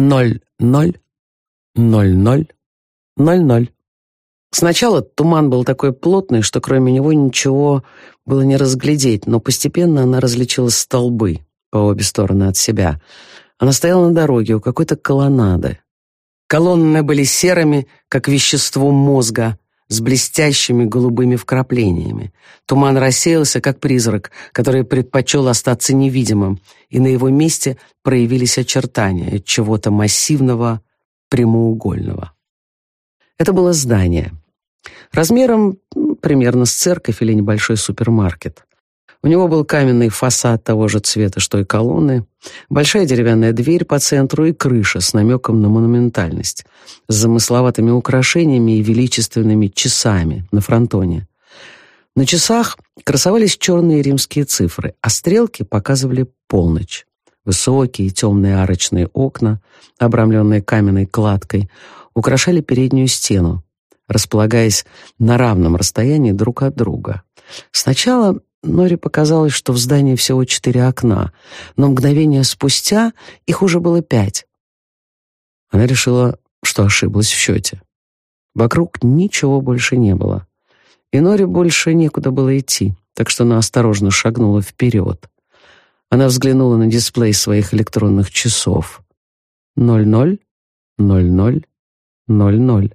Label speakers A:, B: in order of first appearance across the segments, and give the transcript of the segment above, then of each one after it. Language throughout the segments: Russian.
A: Ноль, ноль, ноль, ноль, ноль, ноль. Сначала туман был такой плотный, что кроме него ничего было не разглядеть, но постепенно она различила столбы по обе стороны от себя. Она стояла на дороге у какой-то колоннады. Колонны были серыми, как вещество мозга, с блестящими голубыми вкраплениями. Туман рассеялся, как призрак, который предпочел остаться невидимым, и на его месте проявились очертания чего-то массивного, прямоугольного. Это было здание. Размером ну, примерно с церковь или небольшой супермаркет. У него был каменный фасад того же цвета, что и колонны, большая деревянная дверь по центру и крыша с намеком на монументальность, с замысловатыми украшениями и величественными часами на фронтоне. На часах красовались черные римские цифры, а стрелки показывали полночь. Высокие темные арочные окна, обрамленные каменной кладкой, украшали переднюю стену, располагаясь на равном расстоянии друг от друга. Сначала Норе показалось, что в здании всего четыре окна, но мгновение спустя их уже было пять. Она решила, что ошиблась в счете. Вокруг ничего больше не было. И Норе больше некуда было идти, так что она осторожно шагнула вперед. Она взглянула на дисплей своих электронных часов. Ноль ноль, ноль ноль, ноль ноль.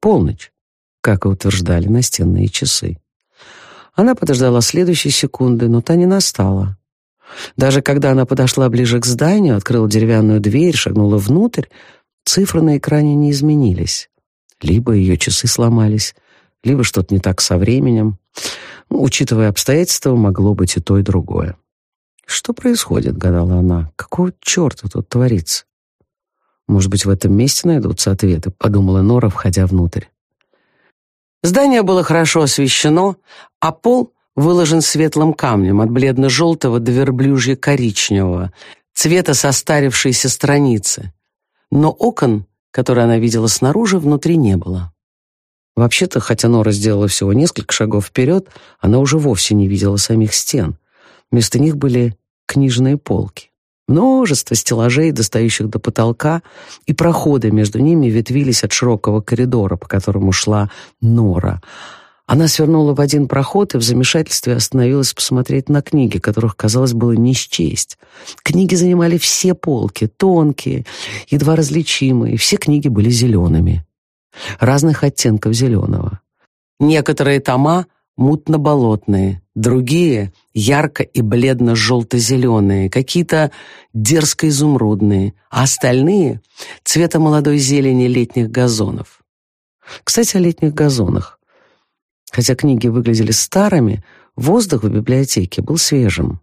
A: Полночь, как и утверждали настенные часы. Она подождала следующей секунды, но та не настала. Даже когда она подошла ближе к зданию, открыла деревянную дверь, шагнула внутрь, цифры на экране не изменились. Либо ее часы сломались, либо что-то не так со временем. Ну, учитывая обстоятельства, могло быть и то, и другое. «Что происходит?» — гадала она. «Какого черта тут творится?» «Может быть, в этом месте найдутся ответы», — подумала Нора, входя внутрь. Здание было хорошо освещено, а пол выложен светлым камнем от бледно-желтого до верблюжье-коричневого, цвета состарившейся страницы. Но окон, которые она видела снаружи, внутри не было. Вообще-то, хотя Нора сделала всего несколько шагов вперед, она уже вовсе не видела самих стен. Вместо них были книжные полки. Множество стеллажей, достающих до потолка, и проходы между ними ветвились от широкого коридора, по которому шла Нора. Она свернула в один проход и в замешательстве остановилась посмотреть на книги, которых, казалось, было не счесть. Книги занимали все полки, тонкие, едва различимые, все книги были зелеными. Разных оттенков зеленого. Некоторые тома мутно-болотные, другие — ярко и бледно-желто-зеленые, какие-то дерзко-изумрудные, а остальные — цвета молодой зелени летних газонов. Кстати, о летних газонах. Хотя книги выглядели старыми, воздух в библиотеке был свежим.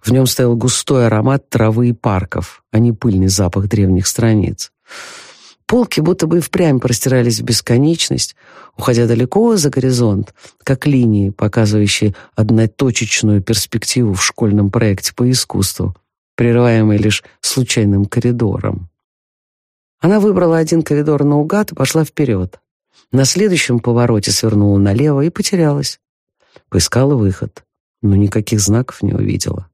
A: В нем стоял густой аромат травы и парков, а не пыльный запах древних страниц. Полки будто бы впрямь простирались в бесконечность, уходя далеко за горизонт, как линии, показывающие одноточечную перспективу в школьном проекте по искусству, прерываемой лишь случайным коридором. Она выбрала один коридор наугад и пошла вперед. На следующем повороте свернула налево и потерялась. Поискала выход, но никаких знаков не увидела.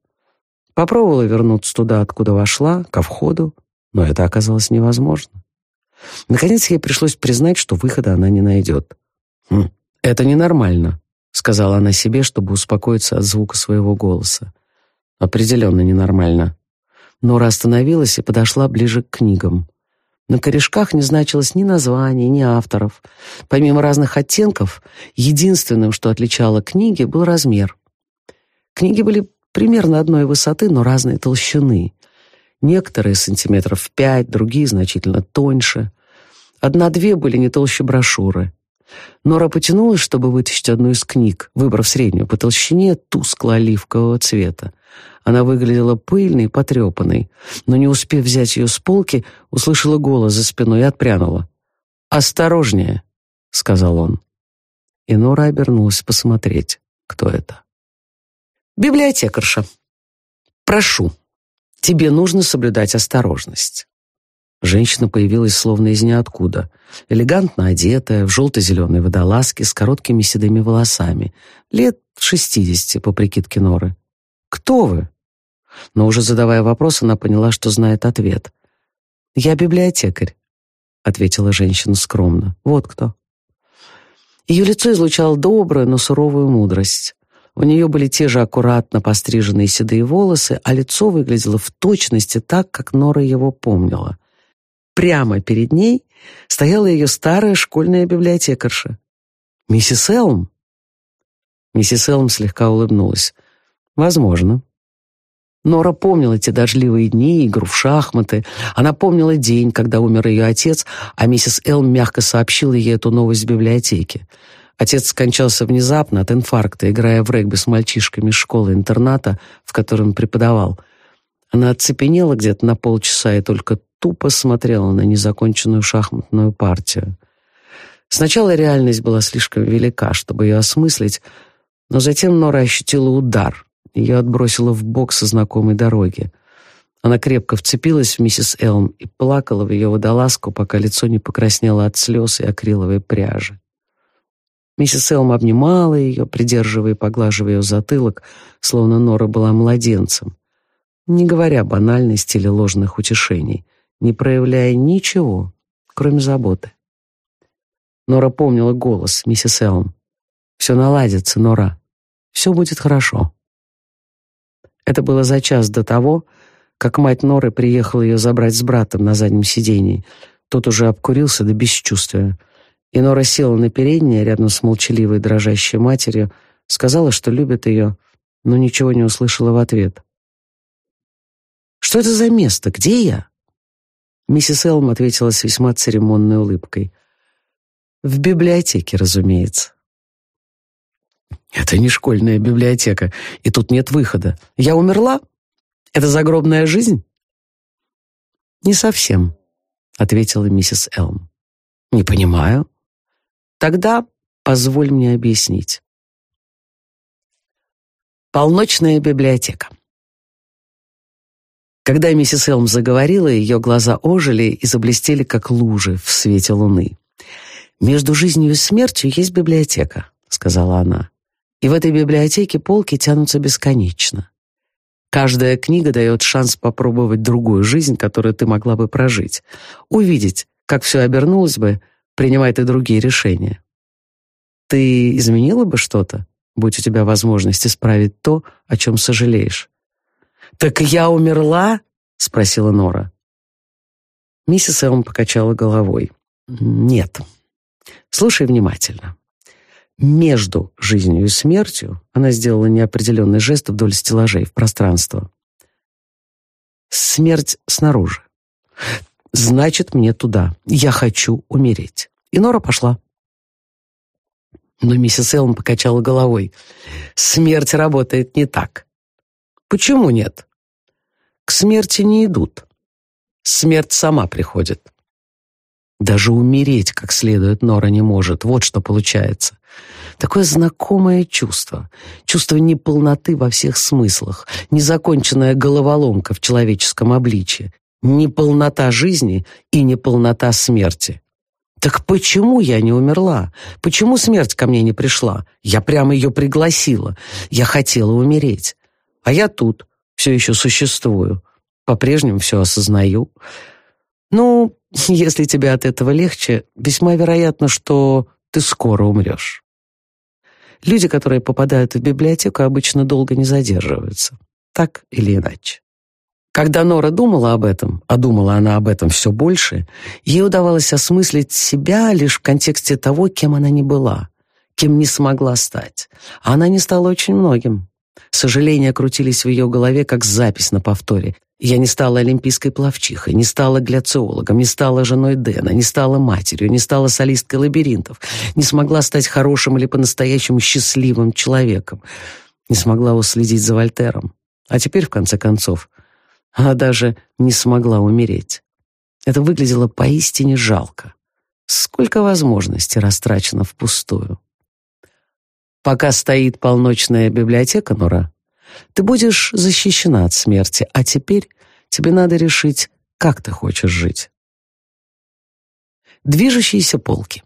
A: Попробовала вернуться туда, откуда вошла, ко входу, но это оказалось невозможно. Наконец ей пришлось признать, что выхода она не найдет. «Хм, «Это ненормально», — сказала она себе, чтобы успокоиться от звука своего голоса. «Определенно ненормально». Нора остановилась и подошла ближе к книгам. На корешках не значилось ни названий, ни авторов. Помимо разных оттенков, единственным, что отличало книги, был размер. Книги были примерно одной высоты, но разной толщины. Некоторые сантиметров пять, другие значительно тоньше. Одна-две были не толще брошюры. Нора потянулась, чтобы вытащить одну из книг, выбрав среднюю по толщине тускло-оливкового цвета. Она выглядела пыльной и потрепанной, но, не успев взять ее с полки, услышала голос за спиной и отпрянула. «Осторожнее», — сказал он. И Нора обернулась посмотреть, кто это. «Библиотекарша. Прошу». Тебе нужно соблюдать осторожность». Женщина появилась словно из ниоткуда, элегантно одетая, в желто-зеленой водолазке с короткими седыми волосами, лет шестидесяти, по прикидке Норы. «Кто вы?» Но уже задавая вопрос, она поняла, что знает ответ. «Я библиотекарь», — ответила женщина скромно. «Вот кто». Ее лицо излучало добрую, но суровую мудрость. У нее были те же аккуратно постриженные седые волосы, а лицо выглядело в точности так, как Нора его помнила. Прямо перед ней стояла ее старая школьная библиотекарша. «Миссис Элм?» Миссис Элм слегка улыбнулась. «Возможно». Нора помнила те дождливые дни, игру в шахматы. Она помнила день, когда умер ее отец, а миссис Элм мягко сообщила ей эту новость в библиотеке. Отец скончался внезапно от инфаркта, играя в регби с мальчишками школы-интерната, в котором преподавал. Она оцепенела где-то на полчаса и только тупо смотрела на незаконченную шахматную партию. Сначала реальность была слишком велика, чтобы ее осмыслить, но затем Нора ощутила удар. Ее отбросило в бок со знакомой дороги. Она крепко вцепилась в миссис Элм и плакала в ее водолазку, пока лицо не покраснело от слез и акриловой пряжи. Миссис Элм обнимала ее, придерживая и поглаживая ее затылок, словно Нора была младенцем, не говоря банальности или ложных утешений, не проявляя ничего, кроме заботы. Нора помнила голос миссис Элм. «Все наладится, Нора. Все будет хорошо». Это было за час до того, как мать Норы приехала ее забрать с братом на заднем сидении. Тот уже обкурился до бесчувствия. И Нора села на переднее рядом с молчаливой дрожащей матерью, сказала, что любит ее, но ничего не услышала в ответ. «Что это за место? Где я?» Миссис Элм ответила с весьма церемонной улыбкой. «В библиотеке, разумеется». «Это не школьная библиотека, и тут нет выхода. Я умерла? Это загробная жизнь?» «Не совсем», — ответила миссис Элм. «Не понимаю». Тогда позволь мне объяснить. Полночная библиотека. Когда миссис Элм заговорила, ее глаза ожили и заблестели, как лужи в свете луны. «Между жизнью и смертью есть библиотека», — сказала она. «И в этой библиотеке полки тянутся бесконечно. Каждая книга дает шанс попробовать другую жизнь, которую ты могла бы прожить, увидеть, как все обернулось бы, принимай ты другие решения. Ты изменила бы что-то, будь у тебя возможность исправить то, о чем сожалеешь? «Так я умерла?» — спросила Нора. Миссис Элм покачала головой. «Нет. Слушай внимательно. Между жизнью и смертью она сделала неопределенный жест вдоль стеллажей в пространство. Смерть снаружи. Значит, мне туда. Я хочу умереть. И Нора пошла. Но миссис Элм покачала головой. Смерть работает не так. Почему нет? К смерти не идут. Смерть сама приходит. Даже умереть как следует Нора не может. Вот что получается. Такое знакомое чувство. Чувство неполноты во всех смыслах. Незаконченная головоломка в человеческом обличье неполнота жизни и неполнота смерти. Так почему я не умерла? Почему смерть ко мне не пришла? Я прямо ее пригласила. Я хотела умереть. А я тут, все еще существую. По-прежнему все осознаю. Ну, если тебе от этого легче, весьма вероятно, что ты скоро умрешь. Люди, которые попадают в библиотеку, обычно долго не задерживаются. Так или иначе. Когда Нора думала об этом, а думала она об этом все больше, ей удавалось осмыслить себя лишь в контексте того, кем она не была, кем не смогла стать. А она не стала очень многим. Сожаления крутились в ее голове, как запись на повторе. Я не стала олимпийской пловчихой, не стала гляциологом, не стала женой Дэна, не стала матерью, не стала солисткой лабиринтов, не смогла стать хорошим или по-настоящему счастливым человеком, не смогла уследить за Вольтером. А теперь, в конце концов, она даже не смогла умереть. Это выглядело поистине жалко. Сколько возможностей растрачено впустую. Пока стоит полночная библиотека, Нора, ты будешь защищена от смерти, а теперь тебе надо решить, как ты хочешь жить. Движущиеся полки.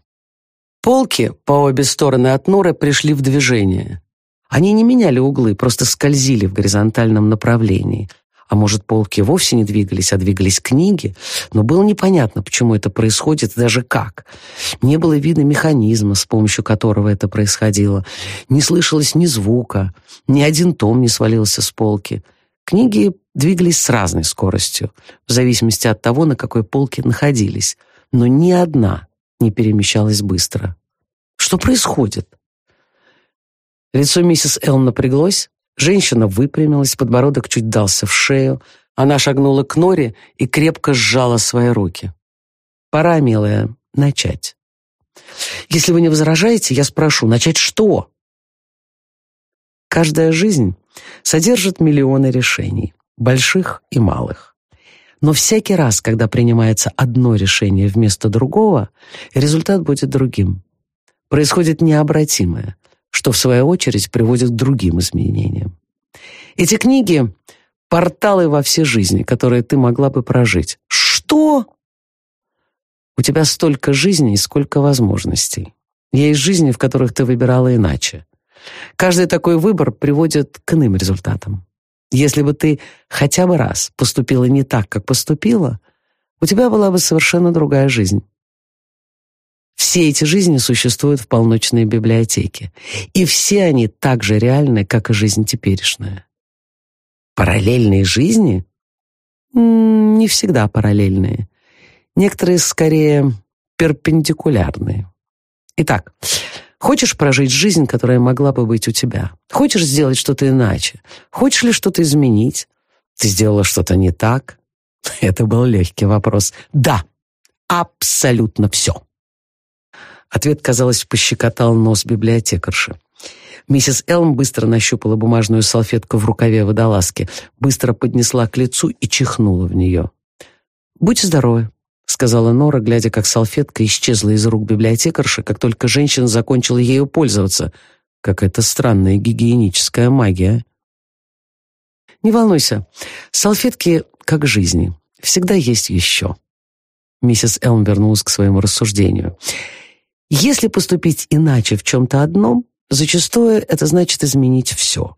A: Полки по обе стороны от Норы пришли в движение. Они не меняли углы, просто скользили в горизонтальном направлении, А может, полки вовсе не двигались, а двигались книги? Но было непонятно, почему это происходит даже как. Не было видно механизма, с помощью которого это происходило. Не слышалось ни звука, ни один том не свалился с полки. Книги двигались с разной скоростью, в зависимости от того, на какой полке находились. Но ни одна не перемещалась быстро. Что происходит? Лицо миссис Эл напряглось, женщина выпрямилась, подбородок чуть дался в шею, она шагнула к Норе и крепко сжала свои руки. «Пора, милая, начать. Если вы не возражаете, я спрошу, начать что?» Каждая жизнь содержит миллионы решений, больших и малых. Но всякий раз, когда принимается одно решение вместо другого, результат будет другим. Происходит необратимое что в свою очередь приводит к другим изменениям. Эти книги — порталы во все жизни, которые ты могла бы прожить. Что? У тебя столько жизней, сколько возможностей. Есть жизни, в которых ты выбирала иначе. Каждый такой выбор приводит к иным результатам. Если бы ты хотя бы раз поступила не так, как поступила, у тебя была бы совершенно другая жизнь. Все эти жизни существуют в полночной библиотеке, и все они так же реальны, как и жизнь теперешняя. Параллельные жизни? Не всегда параллельные. Некоторые скорее перпендикулярные. Итак, хочешь прожить жизнь, которая могла бы быть у тебя? Хочешь сделать что-то иначе? Хочешь ли что-то изменить? Ты сделала что-то не так? Это был легкий вопрос. Да, абсолютно все. Ответ, казалось, пощекотал нос библиотекарши. Миссис Элм быстро нащупала бумажную салфетку в рукаве водолазки, быстро поднесла к лицу и чихнула в нее. «Будьте здоровы», — сказала Нора, глядя, как салфетка исчезла из рук библиотекарши, как только женщина закончила ею пользоваться. Какая-то странная гигиеническая магия. «Не волнуйся, салфетки как жизни. Всегда есть еще». Миссис Элм вернулась к своему рассуждению. Если поступить иначе в чем-то одном, зачастую это значит изменить все.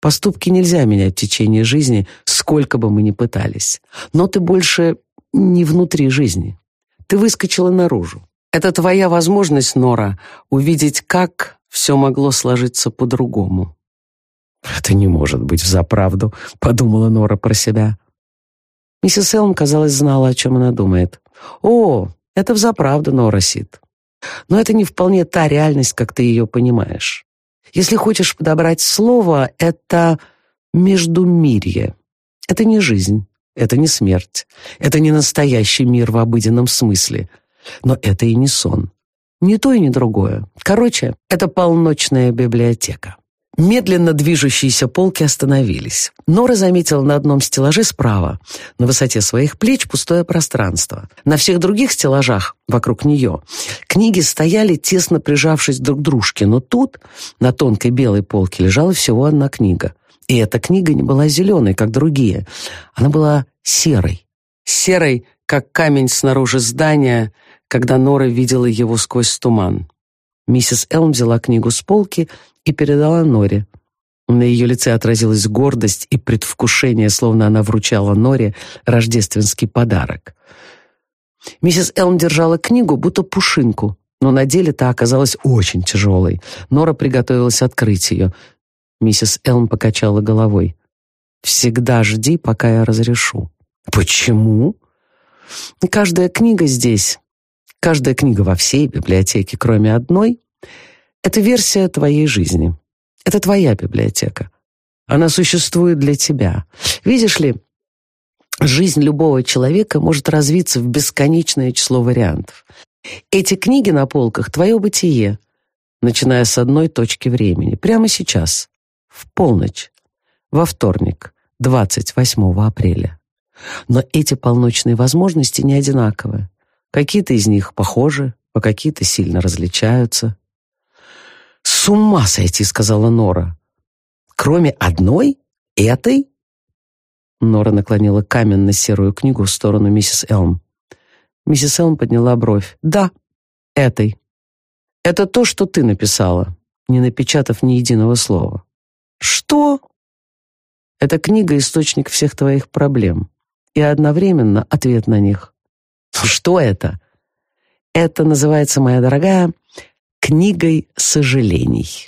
A: Поступки нельзя менять в течение жизни, сколько бы мы ни пытались. Но ты больше не внутри жизни. Ты выскочила наружу. Это твоя возможность, Нора, увидеть, как все могло сложиться по-другому. «Это не может быть взаправду», — подумала Нора про себя. Миссис Элм, казалось, знала, о чем она думает. «О, это взаправду, Нора Сид. Но это не вполне та реальность, как ты ее понимаешь. Если хочешь подобрать слово, это междумирье. Это не жизнь, это не смерть, это не настоящий мир в обыденном смысле. Но это и не сон. Ни то и ни другое. Короче, это полночная библиотека. Медленно движущиеся полки остановились. Нора заметила на одном стеллаже справа, на высоте своих плеч, пустое пространство. На всех других стеллажах вокруг нее книги стояли, тесно прижавшись друг к дружке, но тут, на тонкой белой полке, лежала всего одна книга. И эта книга не была зеленой, как другие. Она была серой. Серой, как камень снаружи здания, когда Нора видела его сквозь туман. Миссис Элм взяла книгу с полки и передала Норе. На ее лице отразилась гордость и предвкушение, словно она вручала Норе рождественский подарок. Миссис Элм держала книгу, будто пушинку, но на деле та оказалась очень тяжелой. Нора приготовилась открыть ее. Миссис Элм покачала головой. «Всегда жди, пока я разрешу». «Почему?» «Каждая книга здесь Каждая книга во всей библиотеке, кроме одной, это версия твоей жизни. Это твоя библиотека. Она существует для тебя. Видишь ли, жизнь любого человека может развиться в бесконечное число вариантов. Эти книги на полках — твое бытие, начиная с одной точки времени, прямо сейчас, в полночь, во вторник, 28 апреля. Но эти полночные возможности не одинаковые. Какие-то из них похожи, а какие-то сильно различаются. «С ума сойти!» — сказала Нора. «Кроме одной? Этой?» Нора наклонила каменно-серую книгу в сторону миссис Элм. Миссис Элм подняла бровь. «Да, этой. Это то, что ты написала, не напечатав ни единого слова». «Что?» Эта книга — источник всех твоих проблем и одновременно ответ на них. Что это? Это называется, моя дорогая, книгой сожалений.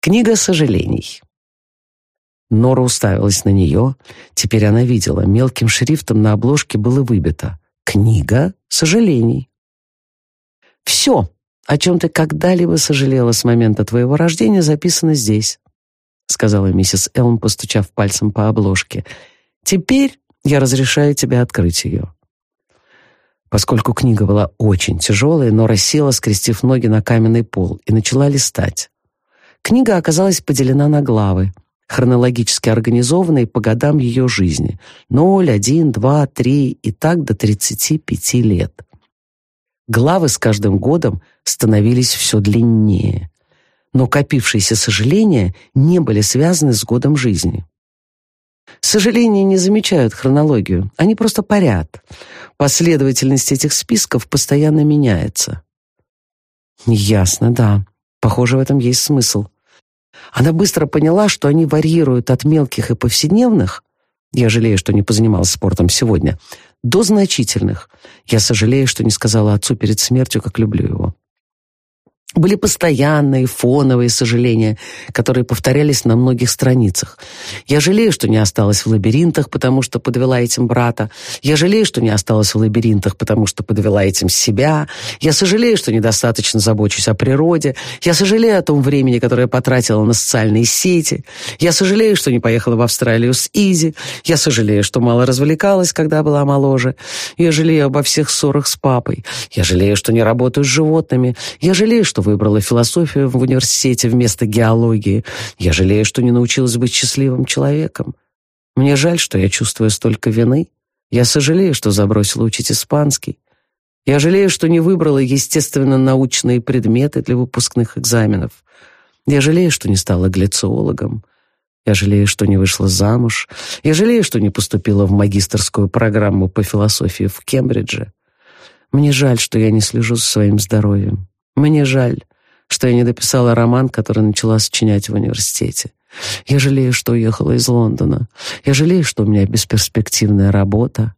A: Книга сожалений. Нора уставилась на нее. Теперь она видела. Мелким шрифтом на обложке было выбито «Книга сожалений». «Все, о чем ты когда-либо сожалела с момента твоего рождения, записано здесь», сказала миссис Элм, постучав пальцем по обложке. «Теперь я разрешаю тебе открыть ее». Поскольку книга была очень тяжелая, Нора села, скрестив ноги на каменный пол, и начала листать. Книга оказалась поделена на главы, хронологически организованные по годам ее жизни. 0, 1, 2, 3 и так до 35 лет. Главы с каждым годом становились все длиннее, но копившиеся сожаления не были связаны с годом жизни. Сожаления не замечают хронологию, они просто парят. Последовательность этих списков постоянно меняется. Ясно, да. Похоже, в этом есть смысл. Она быстро поняла, что они варьируют от мелких и повседневных, я жалею, что не позанималась спортом сегодня, до значительных. Я сожалею, что не сказала отцу перед смертью, как люблю его. Были постоянные фоновые сожаления, которые повторялись на многих страницах. Я жалею, что не осталась в лабиринтах, потому что подвела этим брата. Я жалею, что не осталась в лабиринтах, потому что подвела этим себя. Я сожалею, что недостаточно забочусь о природе. Я сожалею о том времени, которое потратила на социальные сети. Я сожалею, что не поехала в Австралию с Изи. Я сожалею, что мало развлекалась, когда была моложе. Я жалею обо всех ссорах с папой. Я жалею, что не работаю с животными. Я жалею, что что выбрала философию в университете вместо геологии. Я жалею, что не научилась быть счастливым человеком. Мне жаль, что я чувствую столько вины. Я сожалею, что забросила учить испанский. Я жалею, что не выбрала естественно-научные предметы для выпускных экзаменов. Я жалею, что не стала глициологом. Я жалею, что не вышла замуж. Я жалею, что не поступила в магистерскую программу по философии в Кембридже. Мне жаль, что я не слежу за своим здоровьем. Мне жаль, что я не дописала роман, который начала сочинять в университете. Я жалею, что уехала из Лондона. Я жалею, что у меня бесперспективная работа.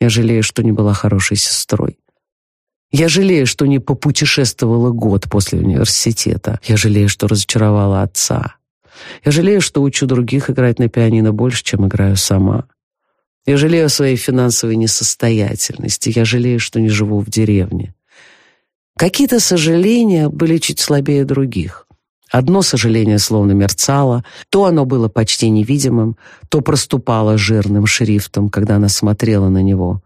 A: Я жалею, что не была хорошей сестрой. Я жалею, что не попутешествовала год после университета. Я жалею, что разочаровала отца. Я жалею, что учу других играть на пианино больше, чем играю сама. Я жалею о своей финансовой несостоятельности. Я жалею, что не живу в деревне. Какие-то сожаления были чуть слабее других. Одно сожаление словно мерцало, то оно было почти невидимым, то проступало жирным шрифтом, когда она смотрела на него.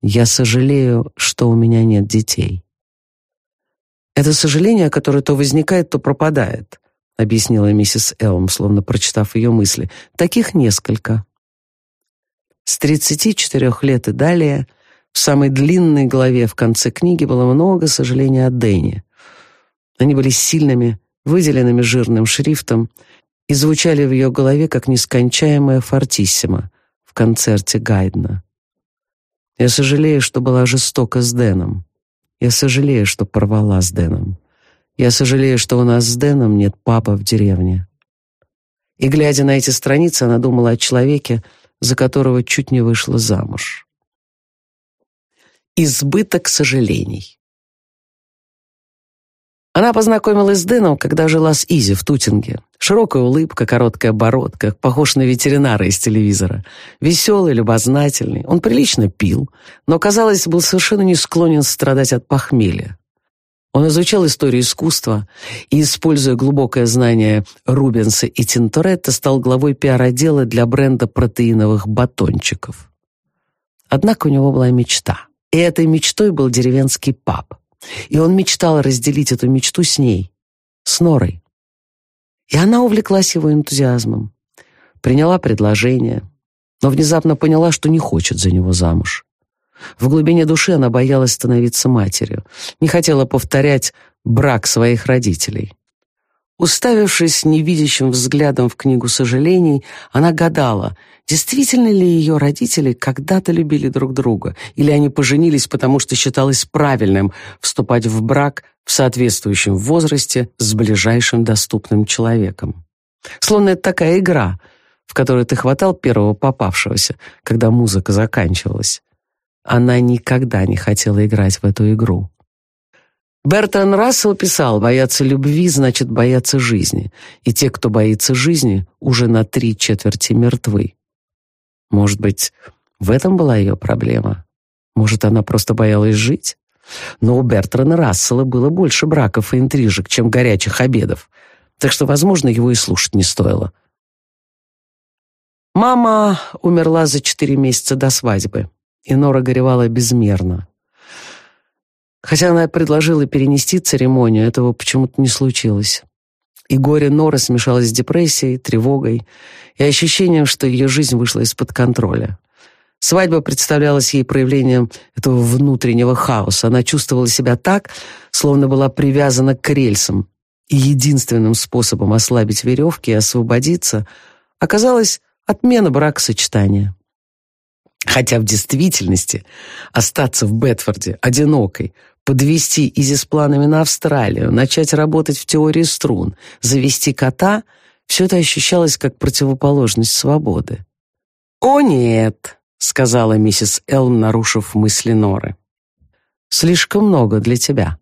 A: «Я сожалею, что у меня нет детей». «Это сожаление, которое то возникает, то пропадает», объяснила миссис Элм, словно прочитав ее мысли. «Таких несколько». С 34 лет и далее – в самой длинной главе в конце книги было много сожалений о Дэне. Они были сильными, выделенными жирным шрифтом и звучали в ее голове как нескончаемая фортиссимо в концерте Гайдна. Я сожалею, что была жестока с Дэном. Я сожалею, что порвала с Дэном. Я сожалею, что у нас с Дэном нет папы в деревне. И, глядя на эти страницы, она думала о человеке, за которого чуть не вышла замуж избыток сожалений. Она познакомилась с Дэном, когда жила с Изи в Тутинге. Широкая улыбка, короткая бородка, похож на ветеринара из телевизора. Веселый, любознательный. Он прилично пил, но, казалось, был совершенно не склонен страдать от похмелья. Он изучал историю искусства и, используя глубокое знание Рубенса и Тинторетта, стал главой пиар-отдела для бренда протеиновых батончиков. Однако у него была мечта — и этой мечтой был деревенский пап. И он мечтал разделить эту мечту с ней, с Норой. И она увлеклась его энтузиазмом, приняла предложение, но внезапно поняла, что не хочет за него замуж. В глубине души она боялась становиться матерью, не хотела повторять брак своих родителей. Уставившись невидящим взглядом в книгу сожалений, она гадала, действительно ли ее родители когда-то любили друг друга, или они поженились, потому что считалось правильным вступать в брак в соответствующем возрасте с ближайшим доступным человеком. Словно это такая игра, в которой ты хватал первого попавшегося, когда музыка заканчивалась. Она никогда не хотела играть в эту игру. Бертран Рассел писал, бояться любви значит бояться жизни, и те, кто боится жизни, уже на три четверти мертвы. Может быть, в этом была ее проблема? Может, она просто боялась жить? Но у Бертрана Рассела было больше браков и интрижек, чем горячих обедов, так что, возможно, его и слушать не стоило. Мама умерла за четыре месяца до свадьбы, и Нора горевала безмерно. Хотя она предложила перенести церемонию, этого почему-то не случилось. И горе Норы смешалось с депрессией, тревогой и ощущением, что ее жизнь вышла из-под контроля. Свадьба представлялась ей проявлением этого внутреннего хаоса. Она чувствовала себя так, словно была привязана к рельсам. И единственным способом ослабить веревки и освободиться оказалась отмена бракосочетания. Хотя в действительности остаться в Бетфорде одинокой, подвести Изи с планами на Австралию, начать работать в теории струн, завести кота — все это ощущалось как противоположность свободы. «О, нет!» — сказала миссис Элм, нарушив мысли Норы. «Слишком много для тебя».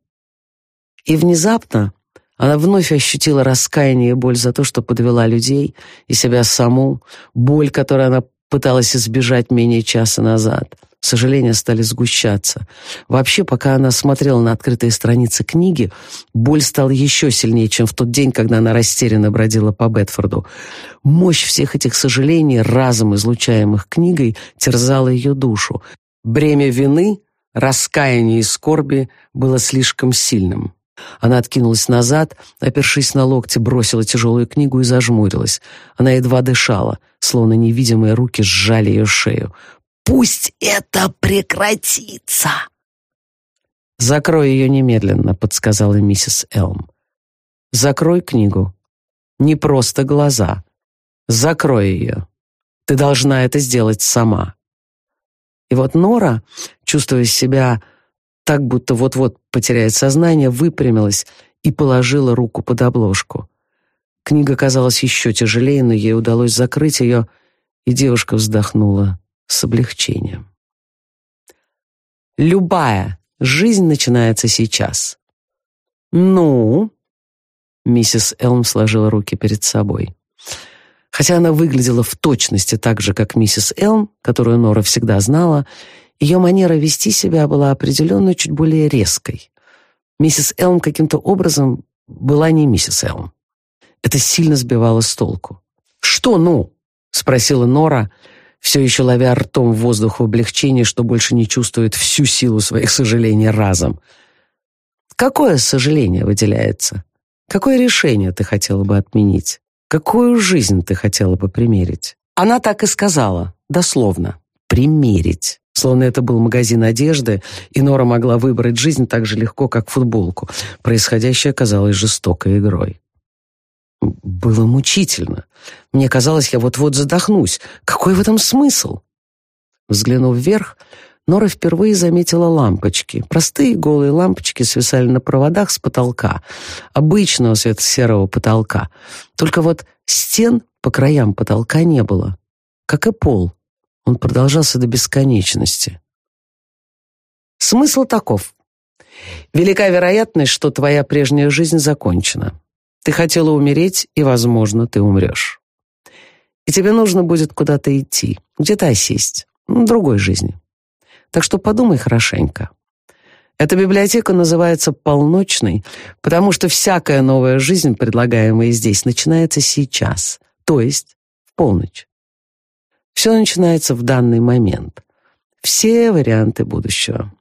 A: И внезапно она вновь ощутила раскаяние и боль за то, что подвела людей и себя саму, боль, которой она пыталась избежать менее часа назад. Сожаления стали сгущаться. Вообще, пока она смотрела на открытые страницы книги, боль стала еще сильнее, чем в тот день, когда она растерянно бродила по Бетфорду. Мощь всех этих сожалений, разом излучаемых книгой, терзала ее душу. Бремя вины, раскаяния и скорби было слишком сильным. Она откинулась назад, опершись на локти, бросила тяжелую книгу и зажмурилась. Она едва дышала, словно невидимые руки сжали ее шею. Пусть это прекратится!» «Закрой ее немедленно», — подсказала миссис Элм. «Закрой книгу. Не просто глаза. Закрой ее. Ты должна это сделать сама». И вот Нора, чувствуя себя так, будто вот-вот потеряет сознание, выпрямилась и положила руку под обложку. Книга казалась еще тяжелее, но ей удалось закрыть ее, и девушка вздохнула с облегчением. Любая жизнь начинается сейчас. Ну, миссис Элм сложила руки перед собой. Хотя она выглядела в точности так же, как миссис Элм, которую Нора всегда знала, ее манера вести себя была определенно чуть более резкой. Миссис Элм каким-то образом была не миссис Элм. Это сильно сбивало с толку. «Что «ну?» — спросила Нора, все еще ловя ртом воздух в облегчении, что больше не чувствует всю силу своих сожалений разом. Какое сожаление выделяется? Какое решение ты хотела бы отменить? Какую жизнь ты хотела бы примерить? Она так и сказала, дословно, примерить. Словно это был магазин одежды, и Нора могла выбрать жизнь так же легко, как футболку. Происходящее казалось жестокой игрой. Было мучительно. Мне казалось, я вот-вот задохнусь. Какой в этом смысл? Взглянув вверх, Нора впервые заметила лампочки. Простые голые лампочки свисали на проводах с потолка. Обычного светло-серого потолка. Только вот стен по краям потолка не было. Как и пол. Он продолжался до бесконечности. Смысл таков. Велика вероятность, что твоя прежняя жизнь закончена. Ты хотела умереть, и, возможно, ты умрешь. И тебе нужно будет куда-то идти, где-то осесть, в другой жизни. Так что подумай хорошенько. Эта библиотека называется «Полночной», потому что всякая новая жизнь, предлагаемая здесь, начинается сейчас, то есть в полночь. Все начинается в данный момент. Все варианты будущего.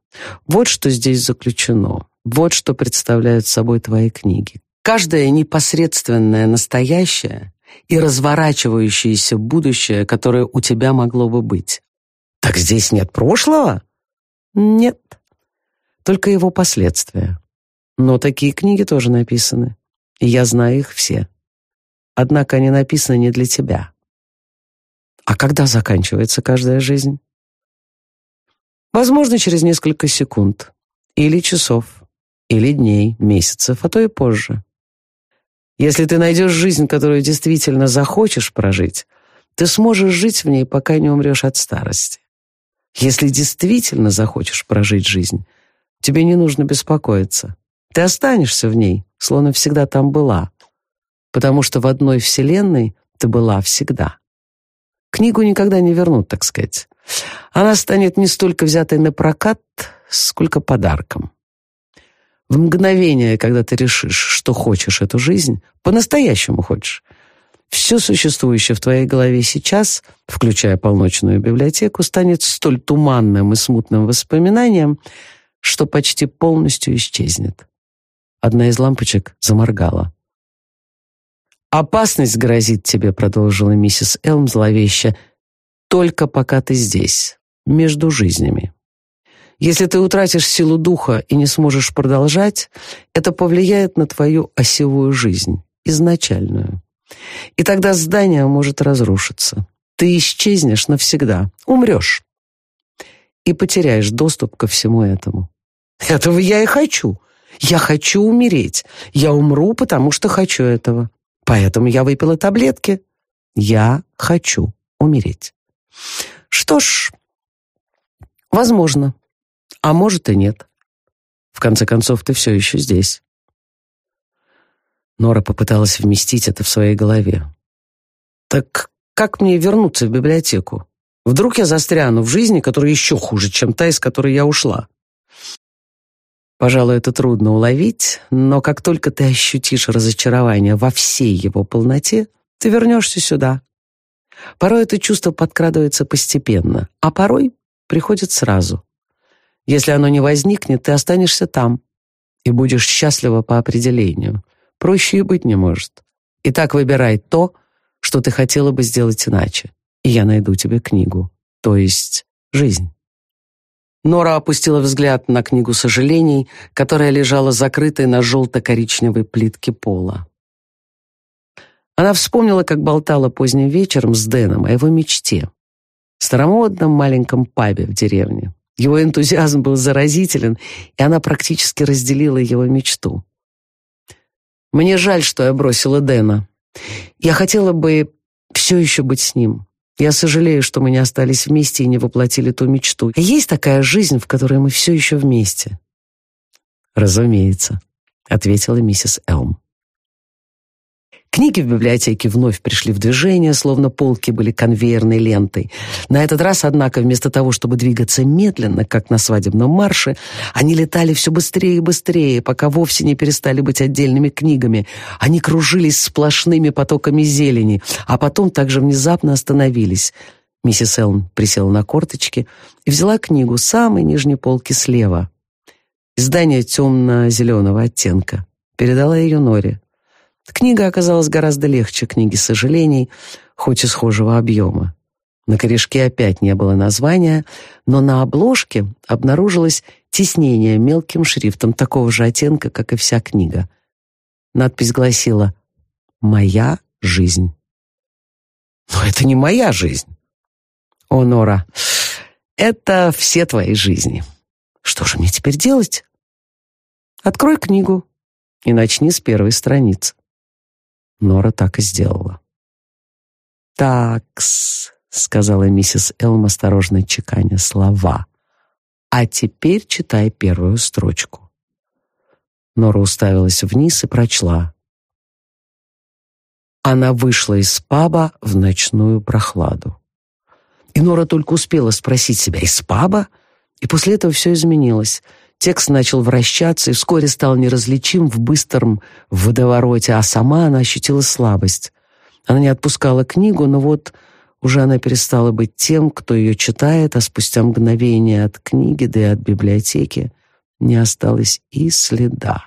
A: Вот что здесь заключено. Вот что представляют собой твои книги. Каждое непосредственное настоящее и разворачивающееся будущее, которое у тебя могло бы быть. Так здесь нет прошлого? Нет. Только его последствия. Но такие книги тоже написаны. И я знаю их все. Однако они написаны не для тебя. А когда заканчивается каждая жизнь? Возможно, через несколько секунд. Или часов. Или дней, месяцев, а то и позже. Если ты найдешь жизнь, которую действительно захочешь прожить, ты сможешь жить в ней, пока не умрешь от старости. Если действительно захочешь прожить жизнь, тебе не нужно беспокоиться. Ты останешься в ней, словно всегда там была, потому что в одной вселенной ты была всегда. Книгу никогда не вернут, так сказать. Она станет не столько взятой на прокат, сколько подарком. В мгновение, когда ты решишь, что хочешь эту жизнь, по-настоящему хочешь, все существующее в твоей голове сейчас, включая полночную библиотеку, станет столь туманным и смутным воспоминанием, что почти полностью исчезнет. Одна из лампочек заморгала. «Опасность грозит тебе», — продолжила миссис Элм зловеще, «только пока ты здесь, между жизнями». Если ты утратишь силу духа и не сможешь продолжать, это повлияет на твою осевую жизнь, изначальную. И тогда здание может разрушиться. Ты исчезнешь навсегда, умрешь. И потеряешь доступ ко всему этому. Этого я и хочу. Я хочу умереть. Я умру, потому что хочу этого. Поэтому я выпила таблетки. Я хочу умереть. Что ж, возможно, а может и нет. В конце концов, ты все еще здесь. Нора попыталась вместить это в своей голове. Так как мне вернуться в библиотеку? Вдруг я застряну в жизни, которая еще хуже, чем та, из которой я ушла? Пожалуй, это трудно уловить, но как только ты ощутишь разочарование во всей его полноте, ты вернешься сюда. Порой это чувство подкрадывается постепенно, а порой приходит сразу. Если оно не возникнет, ты останешься там и будешь счастлива по определению. Проще и быть не может. Итак, выбирай то, что ты хотела бы сделать иначе, и я найду тебе книгу, то есть жизнь. Нора опустила взгляд на книгу сожалений, которая лежала закрытой на желто-коричневой плитке пола. Она вспомнила, как болтала поздним вечером с Дэном о его мечте. Старомодном маленьком пабе в деревне. Его энтузиазм был заразителен, и она практически разделила его мечту. «Мне жаль, что я бросила Дэна. Я хотела бы все еще быть с ним. Я сожалею, что мы не остались вместе и не воплотили ту мечту. Есть такая жизнь, в которой мы все еще вместе?» «Разумеется», — ответила миссис Элм. Книги в библиотеке вновь пришли в движение, словно полки были конвейерной лентой. На этот раз, однако, вместо того, чтобы двигаться медленно, как на свадебном марше, они летали все быстрее и быстрее, пока вовсе не перестали быть отдельными книгами. Они кружились сплошными потоками зелени, а потом также внезапно остановились. Миссис Элн присела на корточки и взяла книгу с самой нижней полки слева. Издание темно-зеленого оттенка. Передала ее Норе. Книга оказалась гораздо легче книги сожалений, хоть и схожего объема. На корешке опять не было названия, но на обложке обнаружилось тиснение мелким шрифтом такого же оттенка, как и вся книга. Надпись гласила «Моя жизнь». Но это не моя жизнь. О, Нора, это все твои жизни. Что же мне теперь делать? Открой книгу и начни с первой страницы. Нора так и сделала. «Такс», — сказала миссис Элм, осторожно чеканя слова. «А теперь читай первую строчку». Нора уставилась вниз и прочла. Она вышла из паба в ночную прохладу. И Нора только успела спросить себя «Из паба?» И после этого все изменилось — Текст начал вращаться и вскоре стал неразличим в быстром водовороте, а сама она ощутила слабость. Она не отпускала книгу, но вот уже она перестала быть тем, кто ее читает, а спустя мгновение от книги, да и от библиотеки не осталось и следа.